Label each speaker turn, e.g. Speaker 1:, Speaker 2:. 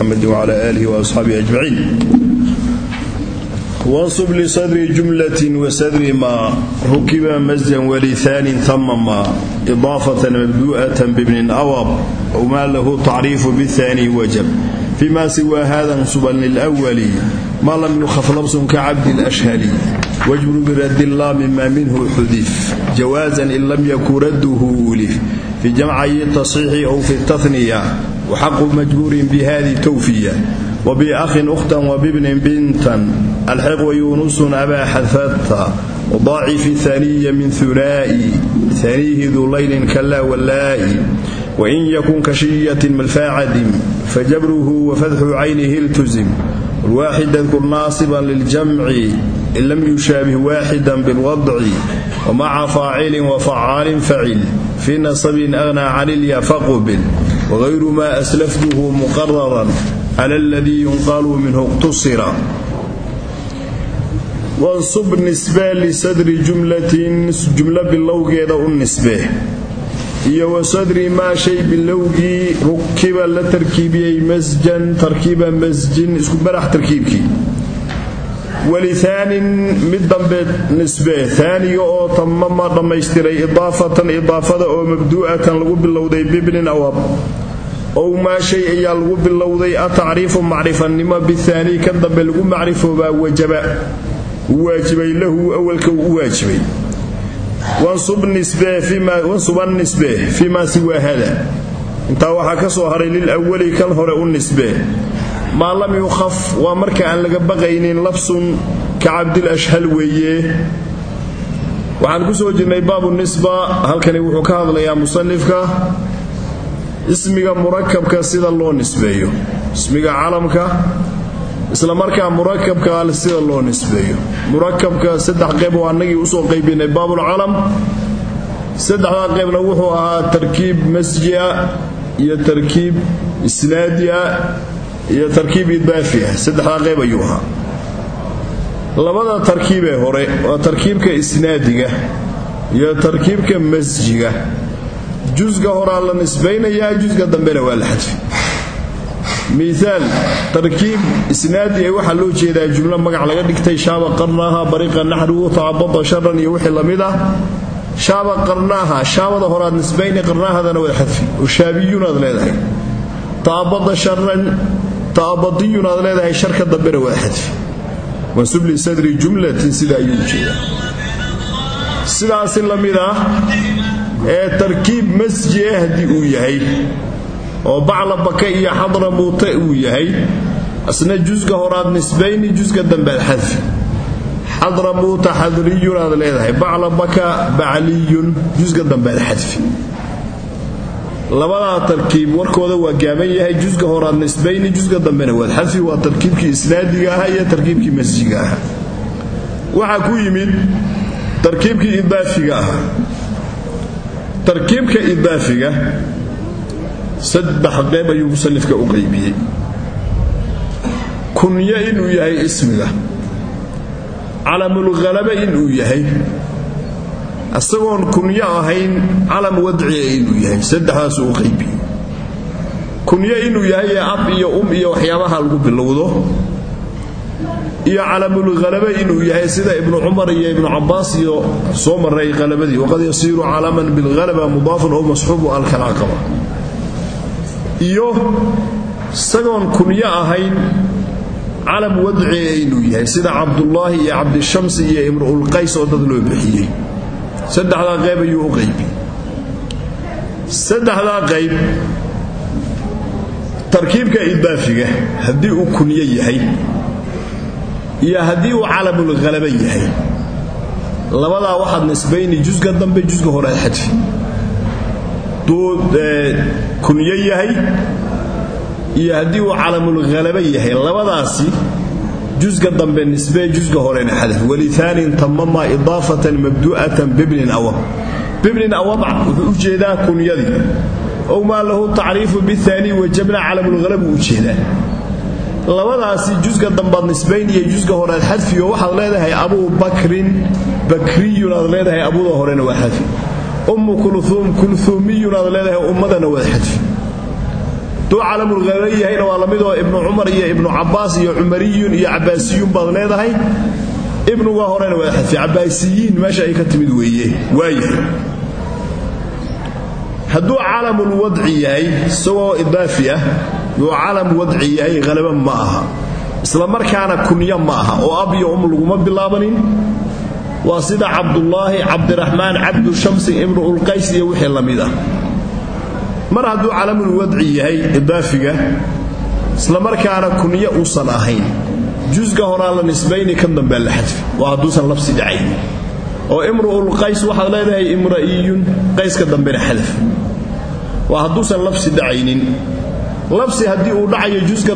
Speaker 1: muxamedi wcala aalihi waasxaabihi ajmaciin wansub lisadri jumlatin wasadri maa rukiba masjan waliaanin tama maa idaafatan mabdu'atan bibnin awab maa lahu tacriifu biاthaani wajab. Fima siwa hada nsuban lilwali maa lam yukhaf labsun kacabdi lashhali wajbru biradi laami maa minhu xudif jawaazan in lam yakun radduhu ulif fi jamcayi tasxiixi ow fi tahniya waxaqu majbuurin bihadi towfiya wabiakhin ukhtan wabibnin bintan alxiq wayunusun abaa xadfata wadaacifi thaniya min hunaa'i thaniihi dulaylin kalaa wallaa'i wain yakun kashiyatin malfaacadim fajabruhu wafadxu caynihi iltuzim walwaaxid adkur naasiban liljamci in lam yushaabih waaxidan bilwadci wamaca faacilin wafacaalin facil fii nasabin aghnaa canilya faqbil wagayru maa aslaftuhu muqararan cala aladii yunqalu minhu iqtusira wansub nisbee lisadri jumlatin jumlo bilowgeeda u nisbee iyo wasadri maa shay bilowgii rukiba la tarkiibiyey masjan tarkiiba masjin isku barax tarkiibkii waliaanin mid dambe nisbee aaniga oo tamama dhammaystiray idaafatan idaafada oo mabdu'atan lagu bilowday bibnin awab ow maa shay ayaa lagu bilowday atacriifu macrifanimo biaanii kan dambe lagu macrifoobaa wajaba. Waajibay lahu awalka uu u waajibay. Wansuban nisbee fii maa siwaa hada intaa waxaa ka soo haray lilawali kan hore u nisbee. Maa lam yukhaf waa marka aan laga baqaynin labsun ka cabdilashhal weeye. Waxaan ku soo jirnay baabu nisba halkani wuxuu ka ismiga murakabka sida loo nisbeeyo. Ismiga calamka isla markaa murakabka sida loo nisbeeyo. Murakabka saddex qayb oo annagii u soo qaybinay baabulcalam saddexdaa qaybna wuxuu ahaa tarkiib masjia iyo tarkiib isnaadia iyo tarkiib idaafi ah saddexdaa qayb ayuu ahaa. Labada tarkiibee hore waa tarkiibka isnaadiga iyo tarkiibka masjiga jusga horaa la nisbaynayaa jusga dambena waa la xadfi miaal tarkiib isnaadi ee waxaa loo jeedaa jumlo magac laga dhigtay shaaba qarnaaha bariiqa naxruhu tacabada sharan iyo wixii la mid shaaba qarnaaha shaabada horaad nisbayni qarnaahadana waa xadfi oo shaabiyunaad leedahay taabada sharan taabadiyun aad leedahay sharka dambena waa xadfi mansub lisadri jumlatin sida ayuu u jeedaa sidaasi la mid ee tarkiib masji ah haddii uu yahay oo bacla baka iyo xadra muute uu yahay asna jusga horaad nisbayni jusga dambead xadfi xadra muuta xadriyun aad leedahay bacla baka bacliyun jusga dambead xadfi labadaa tarkiib warkooda waa gaaban yahay jusga horaad nisbayni jusga dambena waad xadfi waa tarkiibkii isnaadiga aha iyo tarkiibkii masjiga aha waxaa ku yimid tarkiibkii idaafiga ah tarkiibka idaafiga saddex qayb ayuu musanifka u qaybiyey. Kunyo inuu yahay ismiga calamulhalaba inuu yahay. Isagoon kunyo ahayn calam wadciga inuu yahay saddexdaasuu u qaybiyey. Kunyo inuu yahay ee ab iyo um iyo waxyaabaha lagu bilowdo iyo calamulhalaba inuu yahay sida ibnu cumar iyo ibnu cabaas iyo soo maray halabadii waqad yasiiru calaman bilhalaba mudaafun oo masxuubu alkalaqaba iyo isagoon kunyo ahayn calam wadciga inuu yahay sida cabdullaahi iyo cabdishamsi iyo imru'ulqays oo dad loo bixiyey. Saddexdaa qayb ayuu u qaybiyey qayb tarkiibka idaafiga haddii uu kunyo yahay iyo haddii uu calamulhalaba yahay labadaa waxaad nisbayni jusga dambe jusga horead xadfi. Kunyo yahay iyo haddii uu calamulhalaba yahay labadaasi jusga dambe nisbee jusga horena xadaf waliaanin tamama idaafatan mabdu'atan bibnin awab bibnin awab wuxuu u jeedaa kunyadii. Ow maa lahu tacriifu biaanii wajabna calamulhalab uu u jeedaa labadaasi jusga dambaad nisbayn iyo jusga horead xadfiyo waxaad leedahay abuu bakrin bakriyun aad leedahay abuda horena waa xadfi. Ummu kulhuum kulhuumiyun aad leedahay ummadana waad xadfi. Hadduu calamulghayba yahayna waa lamidoo ibnu cumar iyo ibnu cabaas iyo cumariyun iyo cabaasiyuun baad leedahay. Ibnuga horena waa xadfi. Cabaasiyiin meesha ay ka timid weeye waayahay hadduu calamul wadci yahay isagoo idaafi ah yuu calam wadci yahay halaba ma aha. Isla markaana kunya ma aha. Oo ab iyo um laguma bilaabanin. Waa sida cabdullaahi cabdiraxmaan cabdu shamsi ibnu ulqays iyo wixii la mid ah. Mar hadduu calamul wadci yahay idaafiga isla markaana kunya uusan ahayn jusga horaa la nisbayni kan dambea la xadfi. Waa hadduusan labsi dhacayn oo imru'ul qays waxaad leedahay imra'iyun qayska dambena xadaf. Waa hadduusan labsi dhacaynin labsi haddii uu dhacayo jusga